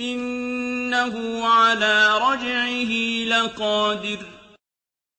إِنَّهُ عَلَىٰ رَجْعِهِ لَقَادِرٌ